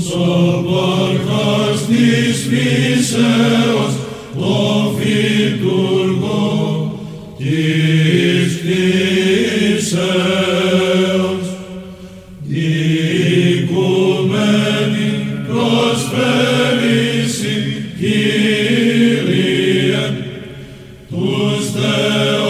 Sopor castis miseos, ofiturgo, tis miseos, dicumeni prosperisi, Kyrie, tus Deus,